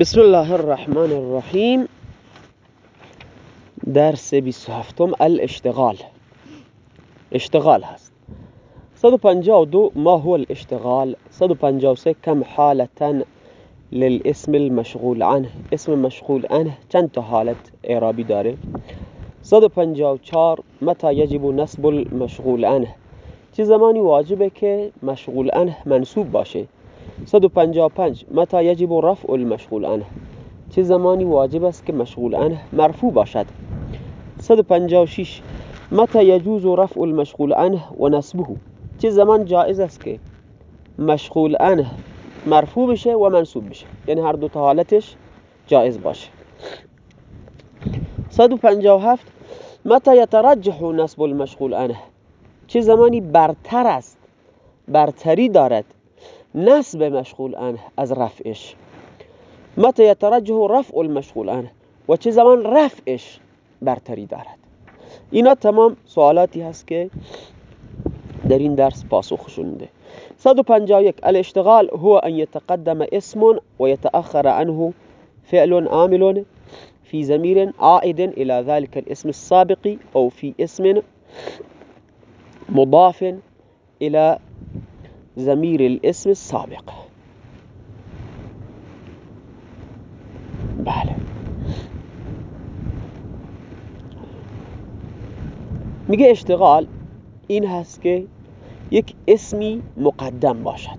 بسم الله الرحمن الرحیم درس 27 الاشتغال اشتغال هست 152 ما هو الاشتغال 153 كم حالة للاسم المشغول عنه اسم مشغول عنه چند تا حالت اعرابی داره 154 متى يجب نصب المشغول عنه چه زمانی واجبه که مشغول عنه منصوب باشه 155 متى يجب رفع المشغول عنه؟ چه زمانی واجب است که مشغول عنه؟ مرفوع باشد. 156 متى يجوز رفع المشغول عنه و نصبه؟ چه زمان جائز است که مشغول عنه مرفوع بشه و منصوب بشه؟ یعنی هر دو تا حالتش جائز باشه. 157 متى يترجح نصب المشغول عنه؟ چه زمانی برتر است برتری دارد نصب مشغول عنه از رفعش. متى يترجح رفع المشغول عنه و چه زمان رفعش برتری دارد؟ اینا تمام سوالاتی هست که در این درس پاسخشون میده 151 الاشتغال هو ان يتقدم اسم ويتأخر عنه فعل عامل في زمير عائد إلى ذلك الاسم السابق أو في اسم مضاف إلى زمیر الاسم السابق. بله. میگه اشتغال این هست که یک اسمی مقدم باشد.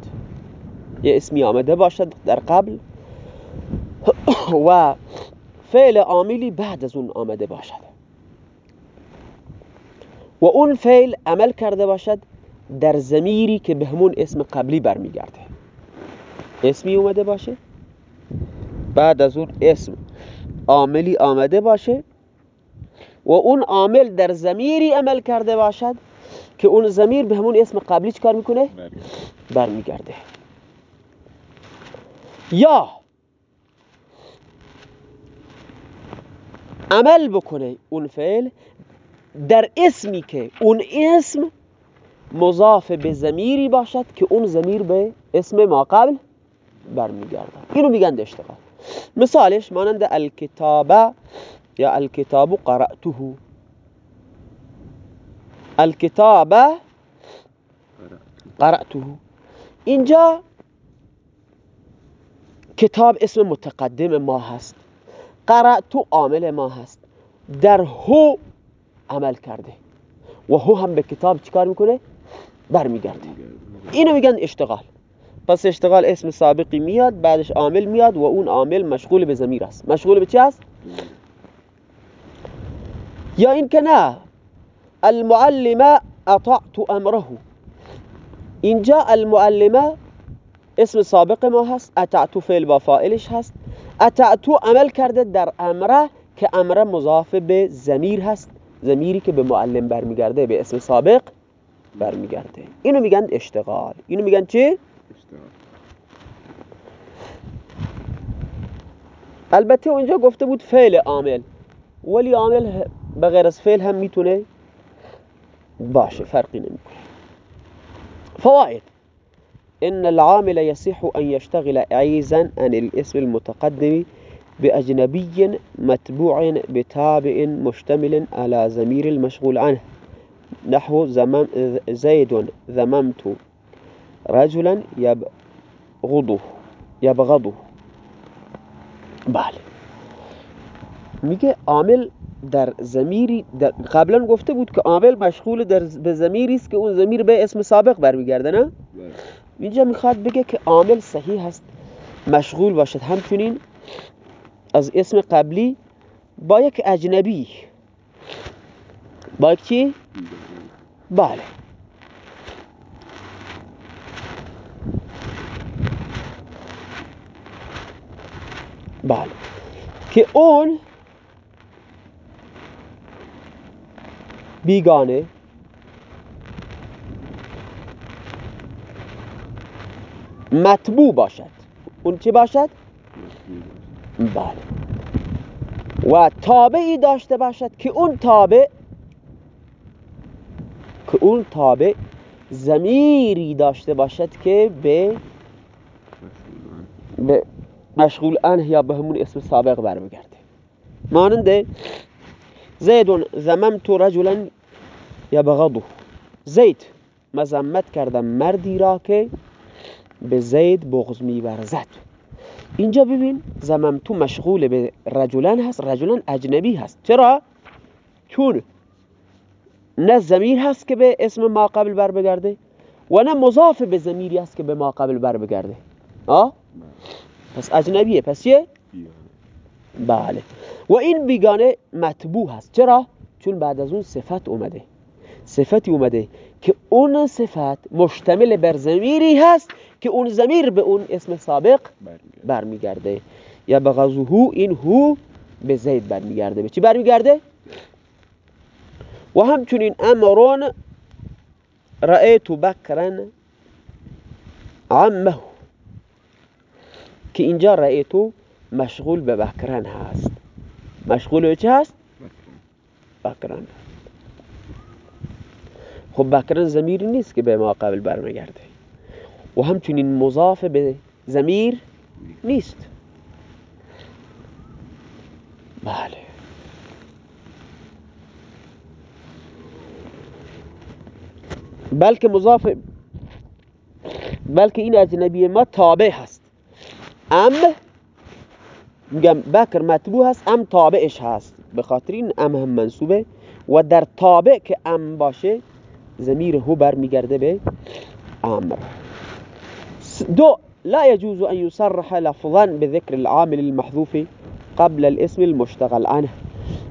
یه اسمی آمده باشد در قبل و فعل عاملی بعد از اون آمده باشد. و اون فعل عمل کرده باشد در زمیری که به همون اسم قبلی برمیگرده. اسمی اومده باشه؟ بعد از اون اسم عاملی آمده باشه و اون عامل در زمیری عمل کرده باشد که اون زمیر به همون اسم قبلی چکار می‌کنه؟ برمیگرده. یا عمل بکنه اون فعل در اسمی که اون اسم مضاف به زمیری باشد که اون زمیر به اسم ما قبل برمیگرده اینو میگن اشتغال مثالش مانند الکتابه یا الکتاب قرأته الکتابه قرأته اینجا کتاب اسم متقدم ما هست. قرأتو عامل ما هست. در هو عمل کرده. و هو هم به کتاب چیکار می‌کنه؟ برمیگرده. اینو میگن اشتغال. پس اشتغال اسم سابقی میاد بعدش عامل میاد و اون عامل مشغول به ضمیر است. مشغول به چی است؟ یا این که نه المعلم اطعت امره. اینجا المعلمه اسم سابق ما هست اطعت فعل با فاعلش هست. اطعت عمل کرده در امره که امره مضاف به ضمیر هست. ضمیری که به معلم برمیگرده به اسم سابق. برمیگرده. اینو میگن اشتغال. اینو میگن چی؟ البته اونجا گفته بود فعل عامل. ولی عامل بغیر از فعل هم می‌تونه باشه فرقی نمی‌کنه. فوائد ان العامل يصح ان يشتغل عيزا عن الاسم المتقدم بأجنبي متبوع بتابع مشتمل على زمير المشغول عنه. نحو زمم زید ذممت رجلا یبغضه یبغضه بله. میگه عامل در زمیری در قبلا گفته بود که عامل مشغول در به زمیری است که اون زمیر به اسم سابق برمیگرده نه؟ اینجا می‌خواد بگه که عامل صحیح هست مشغول باشد. همچنین از اسم قبلی با یک اجنبی با یک چی؟ بله بله که اون بیگانه. مطبوع باشد. اون چی باشد؟ بله. و تابعی داشته باشد که اون تابع که اون تابع زمیری داشته باشد که به, به مشغول انه یا به همون اسم سابق برمیگرده. ماننده زیدون زممت رجلا یبغضه. زید مزمت کردم مردی را که به زید بغض میورزد. اینجا ببین زممتو مشغول به رجلن هست رجلن اجنبی هست. چرا؟ چون نه زمیر هست که به اسم ما قبل بر بگرده و نه مضاف به زمیری هست که به ما قبل بر بگرده آه؟ پس اجنبیه پس چیه؟ بله و این بیگانه مطبوع هست چرا؟ چون بعد از اون صفت اومده صفتی اومده که اون صفت مشتمل بر زمیری هست که اون زمیر به اون اسم سابق برمیگرده یا بغضهو این هو به زید برمیگرده به چی برمیگرده؟ و همچنین امرون رأیت بکرن عمه که اینجا رأیتو مشغول به بکرن هست. مشغول چه هست؟ بکرن. خب بکرن زمیر نیست که به ما قبل برمیگرده. و همچنین مضاف به زمیر نیست. بله. بلکه مضاف بلکه این اجنبی ما تابع هست. ام میگم بکر مطبوع هست ام تابعش هست. به خاطر این ام هم منصوبه و در تابع که ام باشه زمیر هو برمیگرده به امر دو لا يجوز أن يصرح لفظا بذكر العامل المحذوف قبل الاسم المشتغل عنه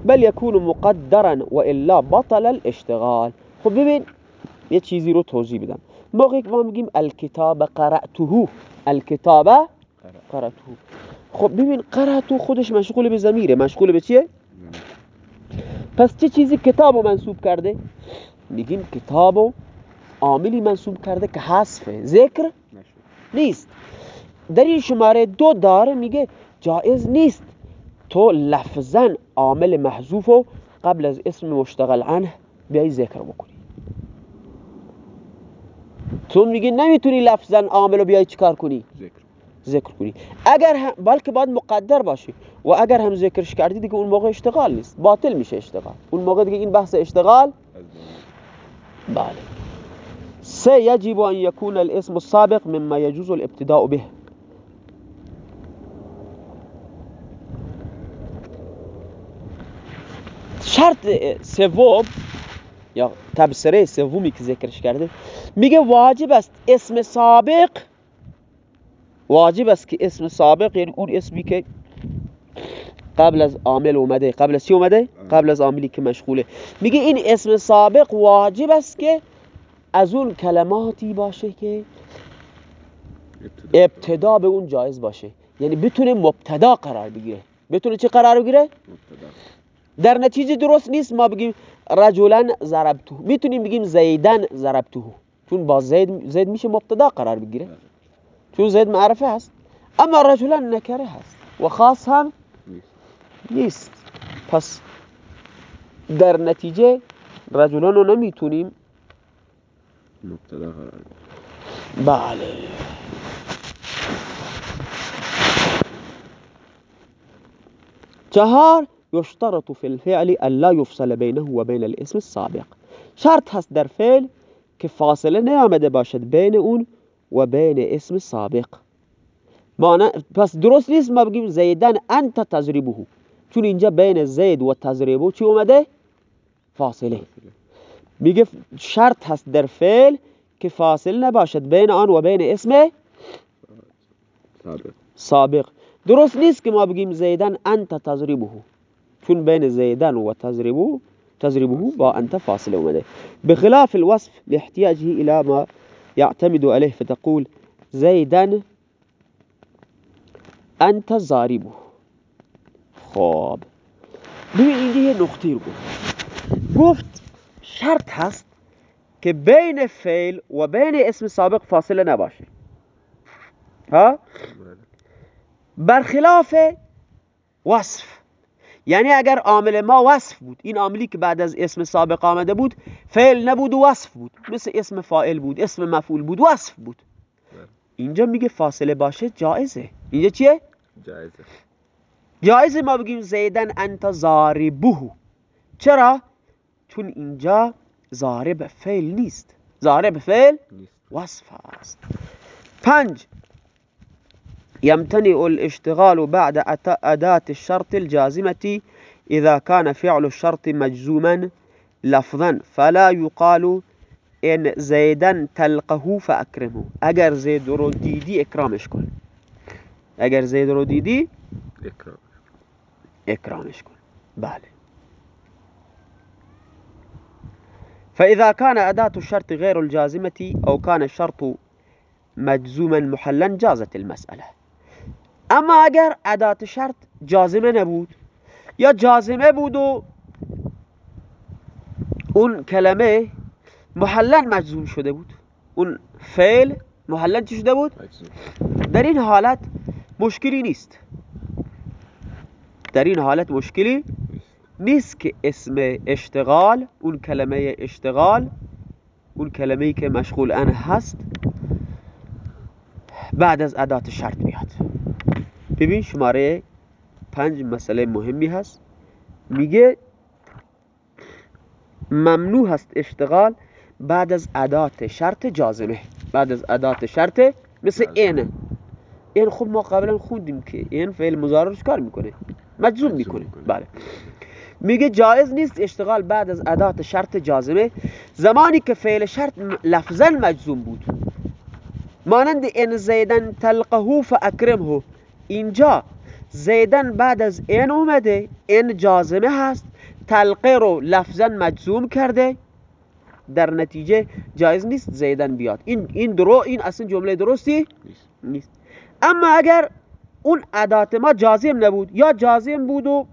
بل يكون مقدرا وإلا بطل الاشتغال. خب ببین یه چیزی رو توضیح بدم موقعی که ما میگیم الکتاب قرأته الکتاب قرأته خب ببین قرأتو خودش مشغول به زمیره مشغول به چیه؟ پس چه چیزی کتاب رو منصوب کرده؟ میگیم کتاب عاملی منصوب کرده که حذفه ذکر نیست. در این شماره دو داره میگه جایز نیست. تو لفظا عامل محذوف قبل از اسم مشتغل عنه بیای ذکر بکنی تو میگه نمی‌تونی لفظا عامل رو بیای چیکار کنی؟ ذکر. ذکر کنی. اگر هم بلکه باید مقدر باشی. و اگر هم ذکرش کردی دیگه اون موقع اشتغال نیست. باطل میشه اشتغال. اون موقع دیگه این بحث اشتغال بله. سه يجب أن يكون الاسم السابق مما يجوز الابتداء به. شرط سوم یا تبصره سومی که ذکرش کرده میگه واجب است اسم سابق واجب است که اسم سابق یعنی اون اسمی که قبل از عامل اومده قبل از چی اومده؟ قبل از عاملی که مشغوله میگه این اسم سابق واجب است که از اون کلماتی باشه که ابتدا به اون جایز باشه یعنی بتونه مبتدا قرار بگیره بتونه چه قرار بگیره؟ در نتیجه درست نیست ما بگیم رجلا ضربته می‌تونیم بگیم زیدن ضربته چون با زید زید میشه مبتدا قرار بگیره. چون زید معرفه هست. اما رجلا نکره هست. و خاص هم نیست. پس در نتیجه رجلان رو نمی‌تونیم مبتدا قرار بله. چهار يشترط في الفعل الا يفصل بينه وبين الاسم السابق. شرط هست در فعل که فاصله نیامده باشد بین اون و بین اسم سابق. پس درست نیست ما بگیم زیدن انت تضربه چون اینجا بین زید و تضربه چی اومده؟ فاصله. میگه شرط هست در فعل که فاصل نباشد بین آن و بین اسم سابق. درست نیست که ما بگیم زیدن انت تضربه چون بین زیدن و تضربه تضربه با انت فاصله اومده بخلاف الوصف لاحتياجه إلى ما يعتمد عليه فتقول زيدا أنت ضاربه خب ببین اینجا یه نقطه رو گفت. گفت شرط هست که بین فعل و بین اسم سابق فاصله نباشه. ها؟ برخلاف وصف. یعنی عامل عامل ما وصف بود این عاملی که بعد از اسم سابق آمده بود فعل نبود و وصف بود. مثل اسم فاعل بود اسم مفعول بود وصف بود. اینجا میگه فاصله باشه جایزه. اینجا چیه؟ جایزه. جایزه ما بگیم زیدن انت زاربه چرا؟ چون اینجا زارب فعل نیست. زارب فعل نیست. وصف است. پنج يمتنع الاشتغال بعد أداة الشرط الجازمة إذا كان فعل الشرط مجزوما لفظا فلا يقال إن زيدا تلقه فأكرمه. اگر زید رو دیدی اکرامش کن اگر زید رو دیدی اکرام اکرامش کن بله. فإذا كان أداة الشرط غير الجازمة أو كان الشرط مجزوما محلا جازت المسألة. اما اگر ادات شرط جازمه نبود یا جازمه بود و اون کلمه محلا مجزوم شده بود اون فعل محلا چی شده بود؟ در این حالت مشکلی نیست. در این حالت مشکلی نیست که اسم اشتغال اون کلمه اشتغال اون کلمه ای که مشغول ان هست بعد از ادات شرط بیاد. ببین شماره پنج مسئله مهمی هست. میگه ممنوع هست اشتغال بعد از ادات شرط جازمه. بعد از ادات شرط مثل جازمه. اینه این خب ما قبلا خوندیم که این فعل رو کار می‌کنه؟ مجزوم می‌کنه. بله. میگه جایز نیست اشتغال بعد از ادات شرط جازمه زمانی که فعل شرط لفظا مجزوم بود. مانند ان زیدن تلقه فاکرمه اینجا. زیدن بعد از این اومده. این جازمه هست. تلقه رو لفظا مجزوم کرده. در نتیجه جایز نیست زیدن بیاد. این این درو این اصلا جمله درستی نیست. اما اگر اون ادات ما جازم نبود یا جازم بود و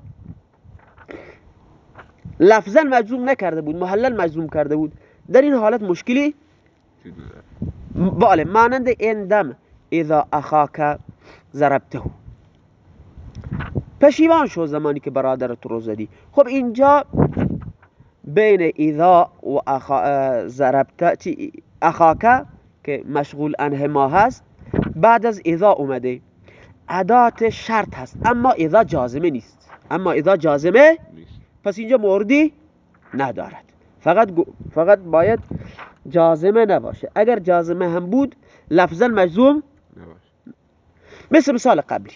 لفظا مجزوم نکرده بود محلل مجزوم کرده بود در این حالت مشکلی؟ بله مانند این دم اذا اخاک ضربته پشیمان شو زمانی که برادرت رو زدی. خب اینجا بین اذا و اخا چی؟ اخاک که مشغول انه ما هست بعد از اذا اومده. ادات شرط هست اما اذا جازمه نیست. اما اذا جازمه نیست. پس اینجا موردی ندارد. فقط فقط باید جازمه نباشه. اگر جازمه هم بود لفظا مجزوم مثل مثال قبلی.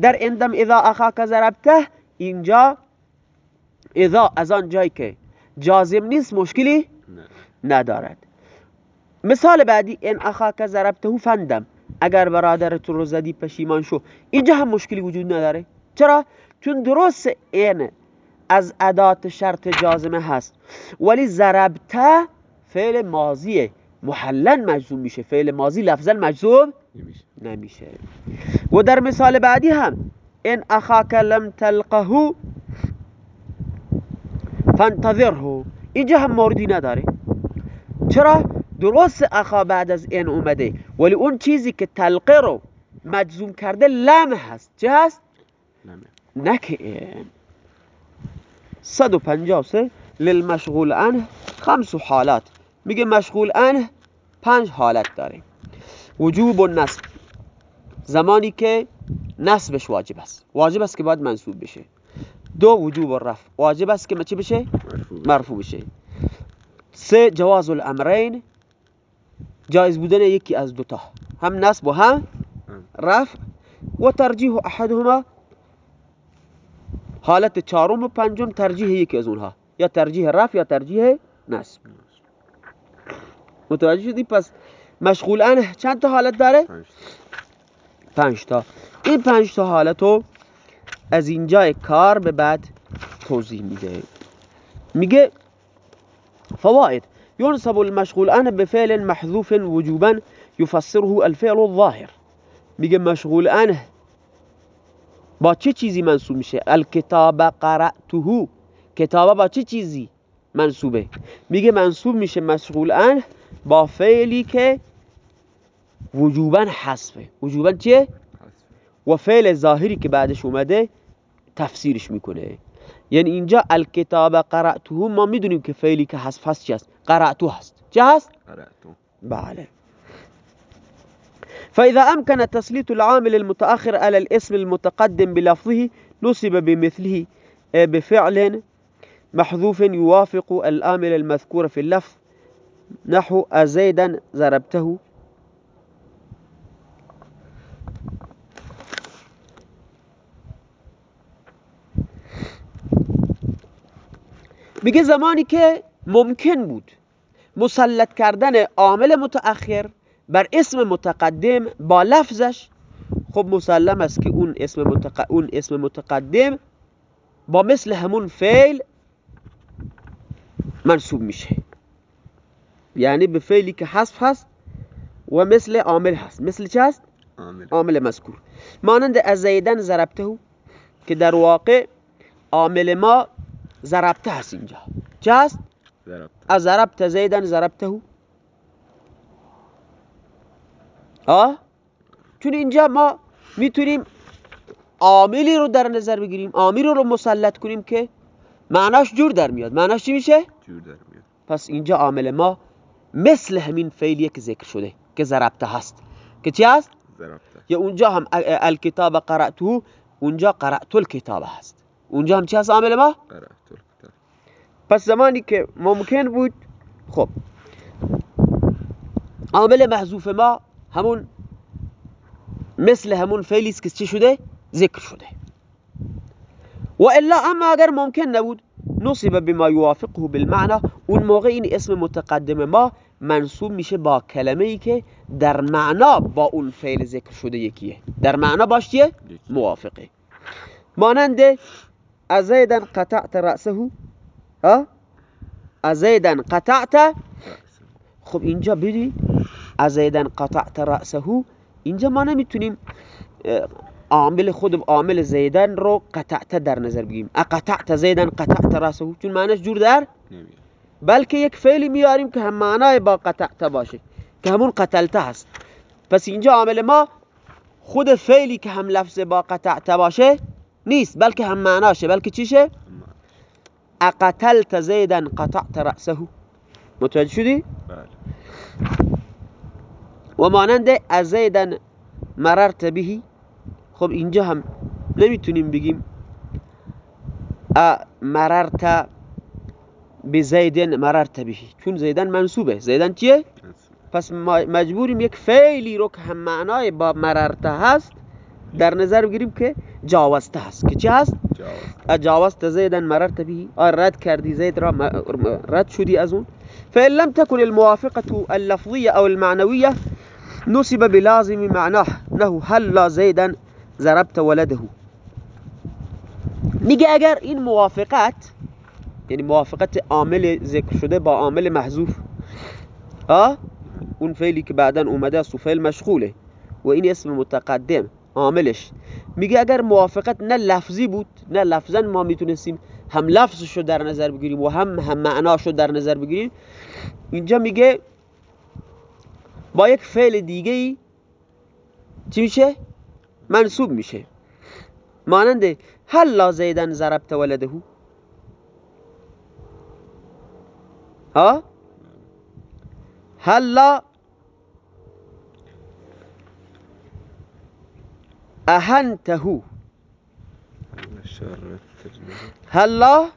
در اندم اذا اخاک ضربته اینجا اذا از آن جایی که جازم نیست مشکلی ندارد. مثال بعدی ان اخاک ضربته فندم اگر برادرت رو زدی پشیمان شو. اینجا هم مشکلی وجود نداره. چرا؟ چون درست این از ادات شرط جازمه هست. ولی ضربته فعل ماضیه. محلا مجزوم میشه. فعل ماضی لفظا مجزوم نمیشه. نمیشه. و در مثال بعدی هم ان اخاک لم تلقه فانتظره. اینجا هم موردی نداره. چرا؟ درست اخا بعد از این اومده. ولی اون چیزی که تلقه رو مجزوم کرده لم هست. چه هست؟ نمه نه که این 153 للمشغول عنه خمس حالات. میگه مشغول عنه پنج حالت داره. وجوب النصب. زمانی که نصبش واجب است. واجب است که باید منصوب بشه. دو وجوب الرفع واجب است که چه بشه؟ مرفوع بشه. سه جواز الامرین. جایز بودن یکی از دوتا هم نصب و هم. رفع. و ترجیح احدهما حالت چهارم و پنجم ترجیح یکی از اونها. یا ترجیح رفع یا ترجیح نصب. متوجه شدی؟ پس مشغول انه چند تا حالت داره؟ پنج تا. این پنج تا حالت رو از اینجای کار به بعد توضیح میده. میگه فوائد ينصب المشغول عنه بفعل محذوف وجوبا يفسره الفعل الظاهر. میگه مشغول عنه با چه چیزی منصوب میشه؟ الکتاب قرأته. کتابه با چه چیزی منصوبه؟ میگه منصوب میشه مشغول عنه با فعلی که وجوبا حذفه. وجوبا چیه؟ و فعل ظاهری که بعدش اومده تفسیرش میکنه. یعنی اینجا الکتاب قرأته ما میدونیم که فعلی که حذف هست چی هست؟ قرأته هست. چه هست؟ قرأتو بله. فإذا أمكن تسليط العامل المتأخر على الاسم المتقدم بلفظه نصب بمثله بفعل محذوف يوافق الآمل المذكور في اللفظ. نحو أزيدا ضربته. میگه زمانی که ممکن بود مسلط کردن عامل متأخر بر اسم متقدم با لفظش خب مسلم است که اون اسم, متق... اون اسم متقدم با مثل همون فعل منصوب میشه. یعنی به فعلی که حذف هست و مثل عامل هست. مثل چه هست؟ عامل مذکور. مانند از زیدن ضربته که در واقع عامل ما ضربته هست اینجا. چه هست؟ ضربت از ضربت زیدن ضربته آه؟ چون اینجا ما می‌تونیم عاملی رو در نظر بگیریم عاملی رو مسلط کنیم که معناش جور در میاد. معناش چی میشه؟ جور در میاد. پس اینجا عامل ما مثل همین فعلیه که ذکر شده که ضربته هست. که چی هست؟ ضربت یا اونجا هم الکتاب قرأته اونجا قرأت الکتاب هست. اونجا هم چی هست؟ عامل ما؟ الكتاب پس زمانی که ممکن بود خب. عامل محذوف ما همون مثل همون فعلی است که چی شده؟ ذکر شده. و الا اما اگر ممکن نبود نصب بما یوافقه بالمعنى اون موقع این اسم متقدم ما منصوب میشه با کلمه ای که در معنا با اون فعل ذکر شده یکیه. در معنا باش چیه؟ یکی. موافقه. مانند ازیدن قطعت رأسه؟ ها؟ ازیدن قطعت؟ خب اینجا ببین ازیدن قطعت رأسه. اینجا ما نمی‌تونیم عامل خود عامل زیدن رو قطعت در نظر بگیریم. اقطعت زیدن قطعت رأسه. چون معنیش جور در بلکه یک فعلی میاریم که هم معنای با قطعت باشه که همون قتلته هست. پس اینجا عامل ما خود فعلی که هم لفظ با قطعت باشه نیست بلکه هم معناشه. بلکه چیشه؟ اقتلت زیدن قطعت رأسه. متوجه شدی؟ بله. و مانند از زیدن مررت بهی. خب اینجا هم نمی‌تونیم بگیم ا مررت بزیدن مررت بهی. چون زیدن منصوبه. زیدن چیه؟ پس مجبوریم یک فعلی رو که هم معنای با مررته هست در نظر بگیریم که جاوزته هست. که چی هست؟ اجاوزت زیدا مررت به آه رد کردی زید را رد شدی از اون. فإن لم تكن الموافقة اللفظية أو المعنوية نسب بلازم معناه. نه هلا زیدا ضربت ولده؟ میگه اگر این موافقت یعنی موافقت عامل ذکر شده با عامل محذوف ها اون فعلی که بعدا اومده است و فعل مشغوله و این اسم متقدم عاملش میگه اگر موافقت نه لفظی بود نه لفظا ما می‌تونستیم هم لفظشو در نظر بگیریم و هم هم معناشو در نظر بگیریم. اینجا میگه با یک فعل دیگه ای چی میشه؟ منصوب میشه. مانند هلا زیدن ضربت ولده ها؟ هلا التجنبه هلا؟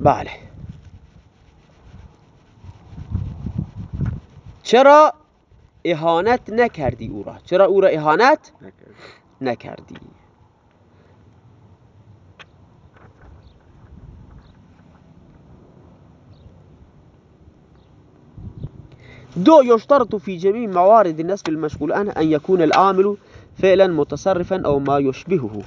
بله چرا إهانت نکردی أو را؟ چرا أو را إهانت نکرد نکردی؟ دو يشترط في جميع موارد النسب المشغول عنه أن يكون العامل فعلا متصرفا أو ما يشبهه.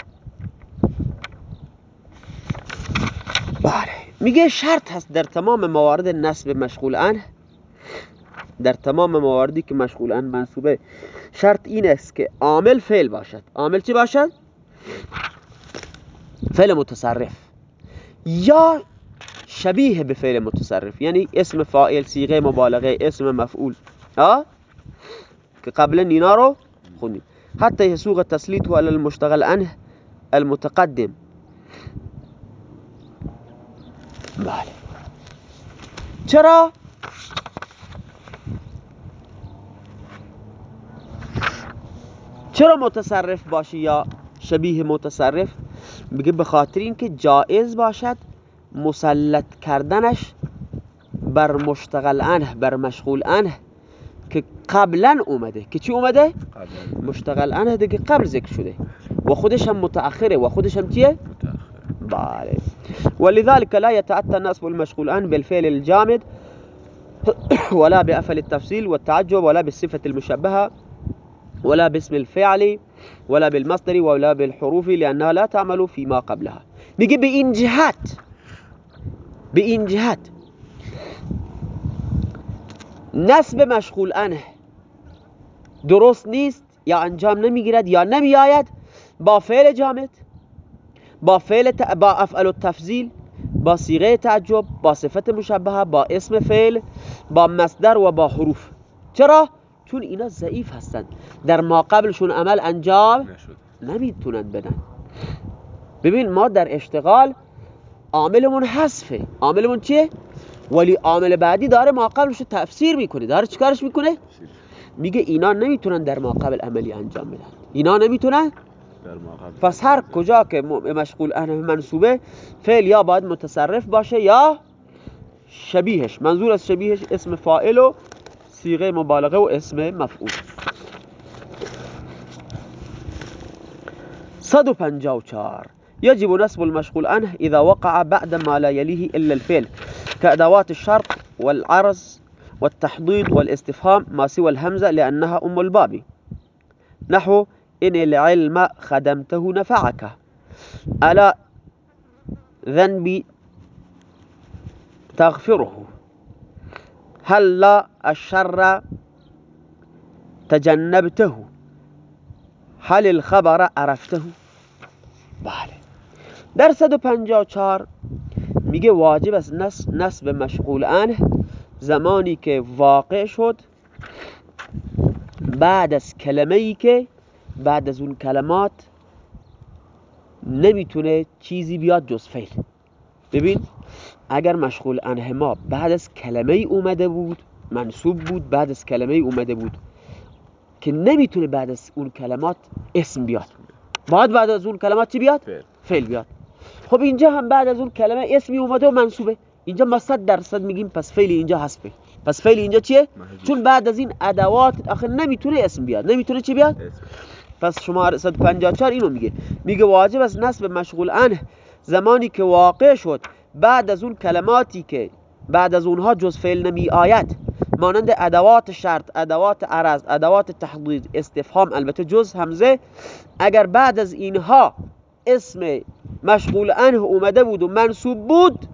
بله. میگه شرط هست در تمام موارد نسب مشغول عنه در تمام مواردی که مشغول عنه منصوبه شرط این است که عامل فعل باشد. عامل چی باشد؟ فعل متصرف. یا شبیه به فعل متصرف. یعنی اسم فاعل صیغه مبالغه اسم مفعول. ها که قبلا اینا رو خوندیم. حتی يسوغ تسلیته على المشتغل عنه المتقدم. بله. چرا؟ چرا متصرف باشه یا شبیه متصرف؟ میگه به خاطر اینکه جائز باشد مسلط کردنش بر مشتغل انه بر مشغول که قبلا اومده. که چی اومده؟ مشتغل. انه دیگه قبل ذکر شده. و خودش هم متأخره. و خودش هم چیه؟ متأخر بله. ولذلك لا يتأتى النصب المشغول عنه بالفعل الجامد ولا بأفل التفصيل والتعجب ولا بالصفة المشبهة ولا باسم الفعل ولا بالمصدر ولا بالحروف لأنها لا تعمل فيما قبلها. میگه به این جهت به این جهت نسب مشغول عنه درست نیست یا انجام نمی‌گیرد یا نمیآید. با فعل جامد با فعل ت... با افعل التفضیل با صیغه تعجب با صفت مشبهه با اسم فعل با مصدر و با حروف. چرا؟ چون اینا ضعیف هستند. در ما قبلشون عمل انجام نمی‌تونن بدن. ببین ما در اشتغال عاملمون حذفه. عاملمون چیه؟ ولی عامل بعدی داره ما قبلش رو تفسیر می‌کنه داره چیکارش می‌کنه؟ میگه اینا نمی‌تونن در ما قبل عملی انجام بدن. اینا نمی‌تونن؟ پس هر کجا که مشغول انه منصوبه فعل یا باید متصرف باشه یا شبیهش. منظور از شبیهش اسم فاعل و صیغه مبالغه و اسم مفعول. 154 يجب نسب المشغول عنه إذا وقع بعد ما لا يليه إلا الفعل. كأدوات الشرط والعرض والتحضيض والاستفهام ما سوى الهمزة لأنها أم الباب. نحو إن العلم خدمته نفعك. ألا ذنبي تغفره. هل لا الشر تجنبته؟ هل الخبر عرفته؟ بله. در 154 میگه واجب است نسب مشغول عنه. زمانی که واقع شد بعد از کلمه ای که بعد از اون کلمات نمی‌تونه چیزی بیاد جز فعل. ببین اگر مشغول عنه ما بعد از کلمه ای اومده بود منصوب بود بعد از کلمه ای اومده بود که نمی‌تونه بعد از اون کلمات اسم بیاد. باید بعد از اون کلمات چی بیاد؟ فعل بیاد. خب اینجا هم بعد از اون کلمه اسمی اومده و منصوبه. اینجا ما صد درصد میگیم پس فعل اینجا حذفه. پس فعل اینجا چیه؟ محذوف. چون بعد از این ادوات آخه نمی‌تونه اسم بیاد. نمی‌تونه چی بیاد؟ اسم پس شماره 154 اینو میگه. میگه واجب است نصب مشغول عنه. زمانی که واقع شد بعد از اون کلماتی که بعد از اونها جز فعل نمی آید. مانند ادوات شرط ادوات عرض ادوات تحضید استفهام البته جز همزه اگر بعد از اینها اسم مشغول عنه اومده بود و منصوب بود.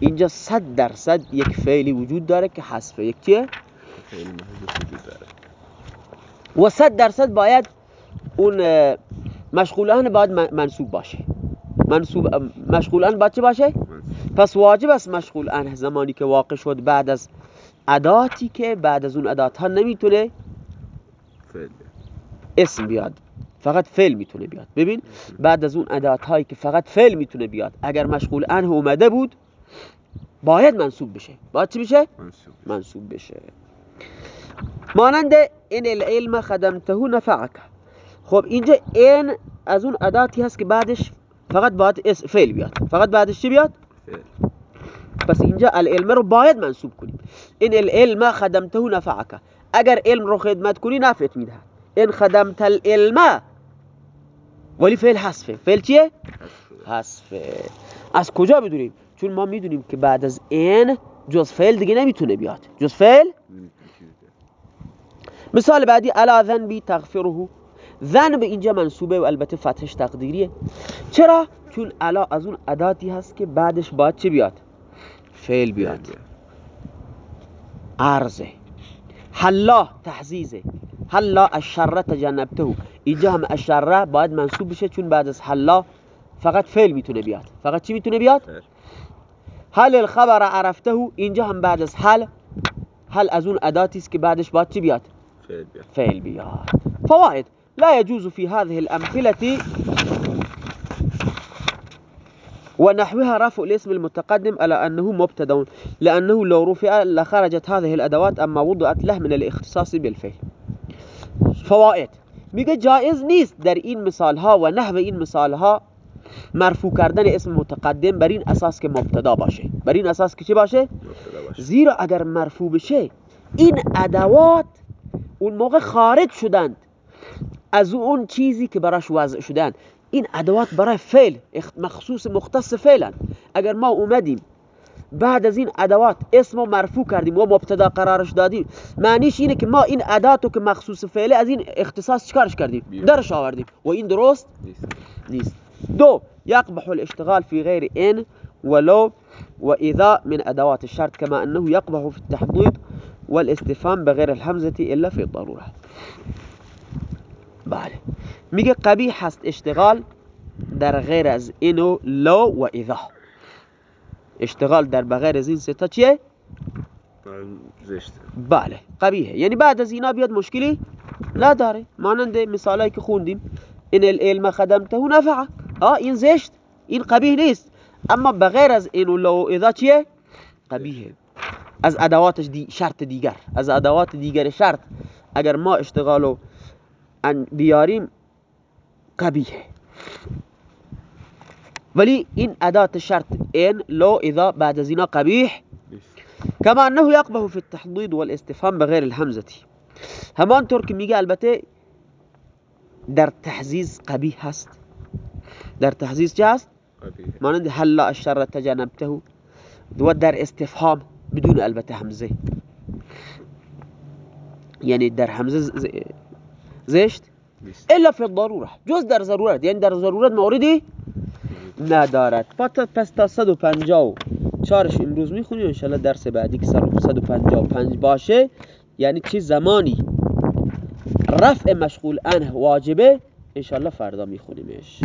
اینجا صد درصد یک فعلی وجود داره که حذفه یک چیه؟ و صد درصد باید اون اه، مشغولان باید من- منصوب باشه. منصوب مشغولان باید چه باشه؟ پس واجب است مشغول انه زمانی که واقع شد بعد از اداتی که بعد از اون ادات ها نمی‌تونه اسم بیاد. فقط فعل می‌تونه بیاد. ببین بعد از اون ادات هایی که فقط فعل می‌تونه بیاد اگر مشغول انه اومده بود باید منصوب بشه. باید چی بشه؟ منصوب منصوب بشه. مانند این العلم خدمته نفعک. خب اینجا این از اون اداتی هست که بعدش فقط باید اس فعل بیاد. فقط بعدش چی بیاد؟ فعل. پس اینجا العلم رو باید منصوب کنیم. این العلم خدمته نفعک. اگر علم رو خدمت کنی نفعت میده این خدمت العلم ولی فعل حذفه فعل چیه. حذفه از کجا بدونیم چون ما می‌دونیم که بعد از این جز فعل دیگه نمی‌تونه بیاد جز فعل. مثال بعدی الا ذنبی تغفره ذنب اینجا منصوبه و البته فتحش تقدیریه چرا؟ چون الا از اون اداتی هست که بعدش باید چه بیاد؟ فعل بیاد بیاد. عرضه حلا تحزیزه حلا الشر تجنبته اینجا هم الشر باید منصوب بشه چون بعد از حلا فقط فعل میتونه بیاد فقط چی میتونه بیاد؟ هل الخبر عرفته اینجا هم بعد از هل هل از اون اداتی است که بعدش باید چی بیاد؟ فعل بیاد. فعل بیاد فوائد لا يجوز في هذه الأمثلة ونحوها رفع الاسم المتقدم على أنه مبتدأ لأنه لو رفع لخرجت هذه الأدوات أما وضعت له من الاختصاص بالفعل فواید میگه جایز نیست در این مثال ها و نحو این مثال ها مرفوع کردن اسم متقدم بر این اساس که مبتدا باشه. بر این اساس که چه باشه؟ زیرا اگر مرفوع بشه این ادوات اون موقع خارج شدند. از اون چیزی که براش وضع شدن این ادوات برای فعل مخصوص مختص فعلا اگر ما اومدیم بعد از این ادوات اسم و مرفوع کردیم و مبتدا قرارش دادیم. معنیش اینه که ما این اداتو که مخصوص فعله از این اختصاص چکارش کردیم؟ درش آوردیم. و این درست نیست. دو يقبح الاشتغال في غير إن ولو وإذا من أدوات الشرط كما أنه يقبح في التحضيض والاستفهام بغير الهمزة إلا في الضرورة. بله. میگه قبیح هست اشتغال در غیر از اینو لو و اذا. اشتغال در بغیر از این ستا چیه؟ بله قبیحه. یعنی بعد از اینا بیاد مشکلی نداره. مانند مثالایی که خوندیم. این العلم خدمته نفعه آه این زشت این قبیح نیست. اما بغیر از اینو لو اذا چیه؟ قبیحه. از ادواتش دی شرط دیگر. از ادوات دیگر شرط اگر ما اشتغالو بیاریم قبیه ولی این ادات شرط این لو إذا بعد از اینا قبیح کما أنه یقبه فی التحضید والاستفهام بغیر الهمزة. همانطور که میگه البتة در تحزیز قبیح هست. در تحزیز چه هست؟ مانند هلا الشر تجنبته و در استفهام بدون البته همزه. یعنی در همزه زشت؟ الا فی الضرورة. جز در ضرورت. یعنی در ضرورت موردی ندارد. پس تا 150 چارش امروز می‌خونیم انشالله درس بعدی که 155 باشه. یعنی چه زمانی. رفع مشغول انه واجبه انشالله فردا میخونیمش.